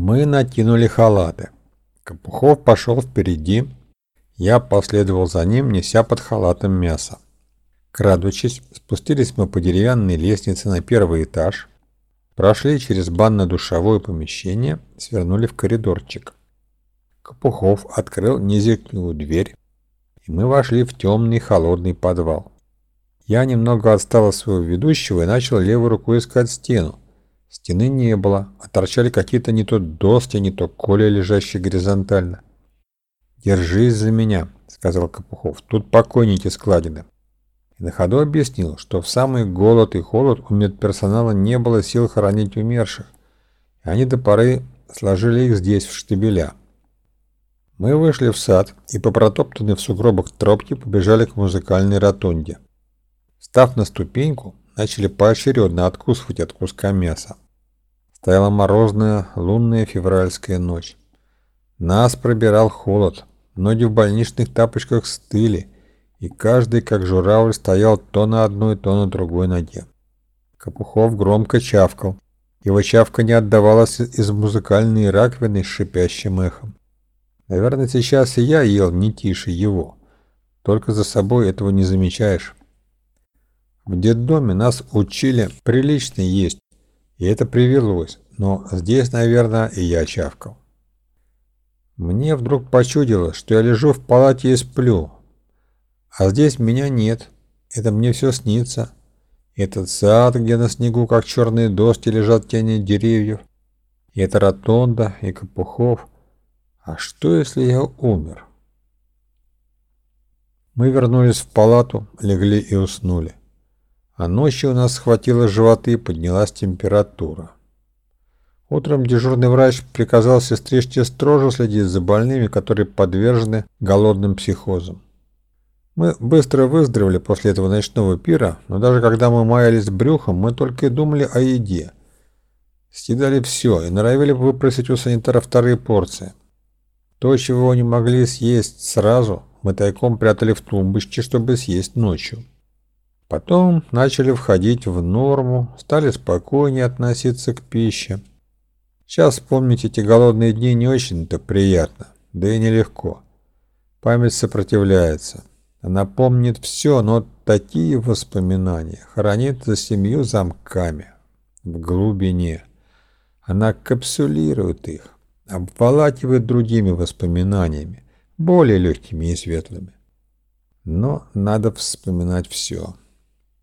Мы накинули халаты. Капухов пошел впереди, я последовал за ним, неся под халатом мясо. Крадучись, спустились мы по деревянной лестнице на первый этаж, прошли через банно-душевое помещение, свернули в коридорчик. Капухов открыл низенькую дверь, и мы вошли в темный холодный подвал. Я немного отстал от своего ведущего и начал левой рукой искать стену. Стены не было, а торчали какие-то не то доски, не то коля, лежащие горизонтально. «Держись за меня», — сказал Капухов, — «тут покойники складены». И на ходу объяснил, что в самый голод и холод у медперсонала не было сил хоронить умерших, и они до поры сложили их здесь, в штабеля. Мы вышли в сад и по протоптанной в сугробах тропке побежали к музыкальной ротонде. Став на ступеньку, начали поочередно откусывать от куска мяса. Стояла морозная лунная февральская ночь. Нас пробирал холод, ноги в больничных тапочках стыли, и каждый, как журавль, стоял то на одной, то на другой ноге. Капухов громко чавкал. Его чавка не отдавалась из музыкальной раковины с шипящим эхом. Наверное, сейчас и я ел не тише его. Только за собой этого не замечаешь. В детдоме нас учили прилично есть, и это привелось, но здесь, наверное, и я чавкал. Мне вдруг почудилось, что я лежу в палате и сплю, а здесь меня нет, это мне все снится. Этот сад, где на снегу, как черные доски, лежат тени деревьев. И это ротонда, и Капухов. А что, если я умер? Мы вернулись в палату, легли и уснули. А ночью у нас схватило животы и поднялась температура. Утром дежурный врач приказал сестричке строже следить за больными, которые подвержены голодным психозам. Мы быстро выздоровели после этого ночного пира, но даже когда мы маялись брюхом, мы только и думали о еде. Съедали все и норовили выпросить у санитара вторые порции. То, чего не могли съесть сразу, мы тайком прятали в тумбочке, чтобы съесть ночью. Потом начали входить в норму, стали спокойнее относиться к пище. Сейчас вспомнить эти голодные дни не очень-то приятно, да и нелегко. Память сопротивляется. Она помнит все, но такие воспоминания хранит за семью замками в глубине. Она капсулирует их, обволакивает другими воспоминаниями, более легкими и светлыми. Но надо вспоминать все.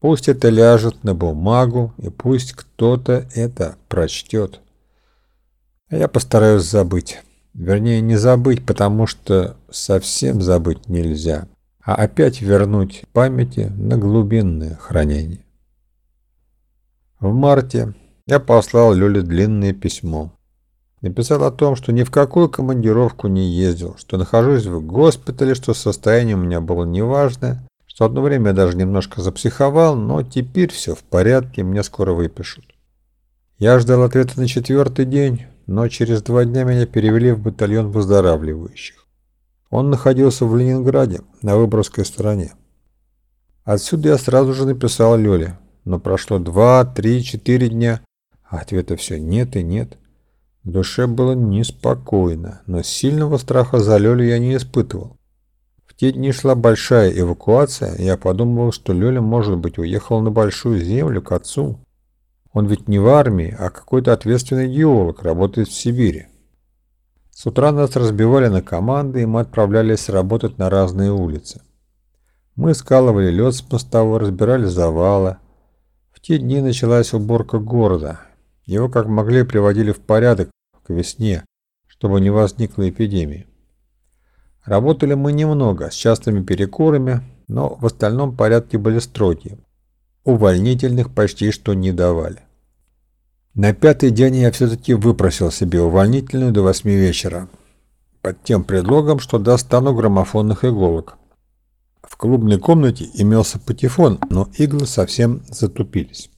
Пусть это ляжет на бумагу, и пусть кто-то это прочтет. А я постараюсь забыть. Вернее, не забыть, потому что совсем забыть нельзя а опять вернуть памяти на глубинное хранение. В марте я послал Лёле длинное письмо. Написал о том, что ни в какую командировку не ездил, что нахожусь в госпитале, что состояние у меня было неважное, что одно время я даже немножко запсиховал, но теперь все в порядке, мне скоро выпишут. Я ждал ответа на четвертый день, но через два дня меня перевели в батальон выздоравливающих. Он находился в Ленинграде, на Выборгской стороне. Отсюда я сразу же написал Лёле, но прошло два, три, четыре дня, а ответа все нет и нет. В душе было неспокойно, но сильного страха за Лёлю я не испытывал. В те дни шла большая эвакуация, я подумал, что Лёля, может быть, уехал на Большую Землю к отцу. Он ведь не в армии, а какой-то ответственный геолог, работает в Сибири. С утра нас разбивали на команды, и мы отправлялись работать на разные улицы. Мы скалывали лед с мостовой, разбирали завалы. В те дни началась уборка города. Его как могли приводили в порядок к весне, чтобы не возникло эпидемии. Работали мы немного, с частыми перекурами, но в остальном порядки были строгие. Увольнительных почти что не давали. На пятый день я все-таки выпросил себе увольнительную до восьми вечера, под тем предлогом, что достану граммофонных иголок. В клубной комнате имелся патефон, но иглы совсем затупились.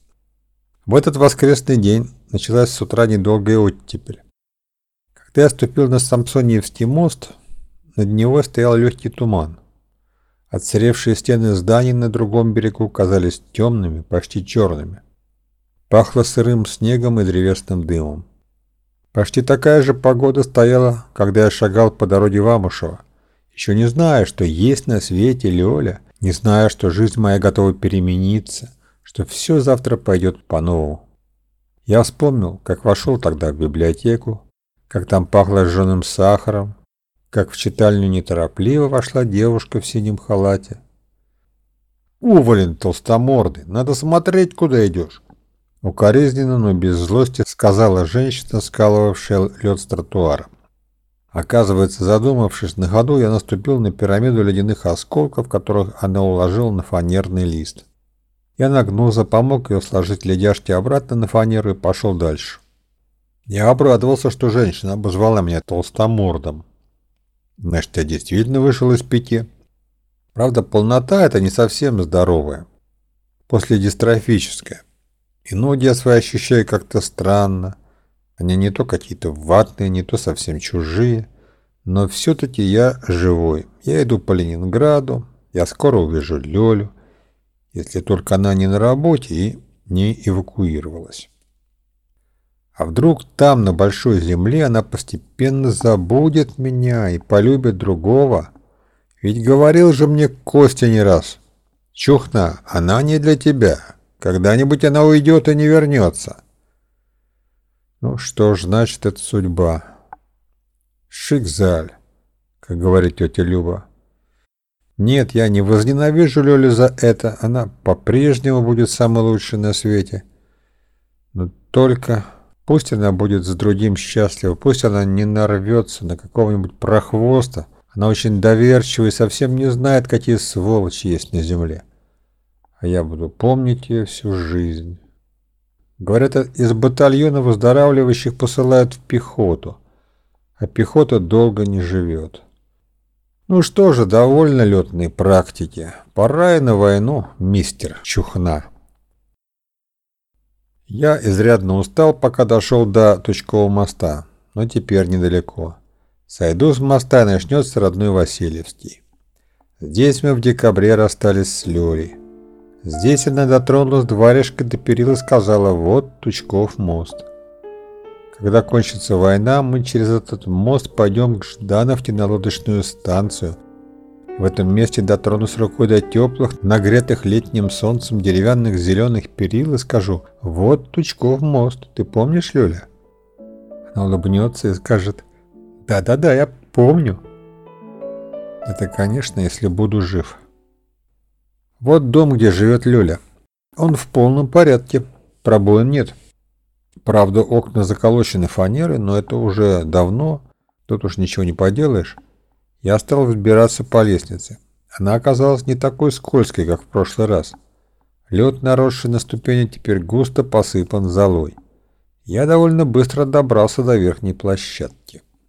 В этот воскресный день началась с утра недолгая оттепель. Когда я ступил на Самсониевский мост, над него стоял легкий туман. Отсыревшие стены зданий на другом берегу казались темными, почти черными. Пахло сырым снегом и древесным дымом. Почти такая же погода стояла, когда я шагал по дороге в еще не зная, что есть на свете Лёля, не зная, что жизнь моя готова перемениться, что все завтра пойдет по-новому. Я вспомнил, как вошел тогда в библиотеку, как там пахло жженым сахаром, как в читальню неторопливо вошла девушка в синем халате. «Уволен, толстомордый, надо смотреть, куда идешь!» Укоризненно, но без злости сказала женщина, скалывавшая лед с тротуара. Оказывается, задумавшись на ходу, я наступил на пирамиду ледяных осколков, которых она уложила на фанерный лист. Я нагнулся, помог ее сложить ледяшки обратно на фанеру и пошел дальше. Я обрадовался, что женщина обозвала меня толстомордом. Значит, я действительно вышел из пяти. Правда, полнота это не совсем здоровая. После дистрофическая. И ноги я свои ощущаю как-то странно. Они не то какие-то ватные, не то совсем чужие. Но все-таки я живой. Я иду по Ленинграду. Я скоро увижу Лёлю. Если только она не на работе и не эвакуировалась. А вдруг там, на большой земле, она постепенно забудет меня и полюбит другого? Ведь говорил же мне Костя не раз. Чухна, она не для тебя. Когда-нибудь она уйдет и не вернется. Ну что ж, значит, это судьба. Шикзаль, как говорит тетя Люба. Нет, я не возненавижу Лёлю за это. Она по-прежнему будет самой лучшей на свете. Но только пусть она будет с другим счастлива, пусть она не нарвется на какого-нибудь прохвоста. Она очень доверчива и совсем не знает, какие сволочи есть на земле. А я буду помнить ее всю жизнь. Говорят, из батальона выздоравливающих посылают в пехоту, а пехота долго не живет. Ну что же, довольно летной практики. Пора и на войну, мистер Чухна. Я изрядно устал, пока дошел до Тучкового моста, но теперь недалеко. Сойду с моста и начнется родной Васильевский. Здесь мы в декабре расстались с Лёлей. Здесь она дотронулась дворежкой до перил и сказала «Вот Тучков мост». Когда кончится война, мы через этот мост пойдем к Ждановке на лодочную станцию. В этом месте дотронусь рукой до теплых, нагретых летним солнцем деревянных зеленых перил и скажу «Вот Тучков мост, ты помнишь, Люля?» Она улыбнется и скажет «Да-да-да, я помню». Это, конечно, если буду жив. Вот дом, где живет Лёля. Он в полном порядке. Пробоин нет. Правда, окна заколочены фанерой, но это уже давно. Тут уж ничего не поделаешь. Я стал взбираться по лестнице. Она оказалась не такой скользкой, как в прошлый раз. Лед, наросший на ступени, теперь густо посыпан золой. Я довольно быстро добрался до верхней площадки.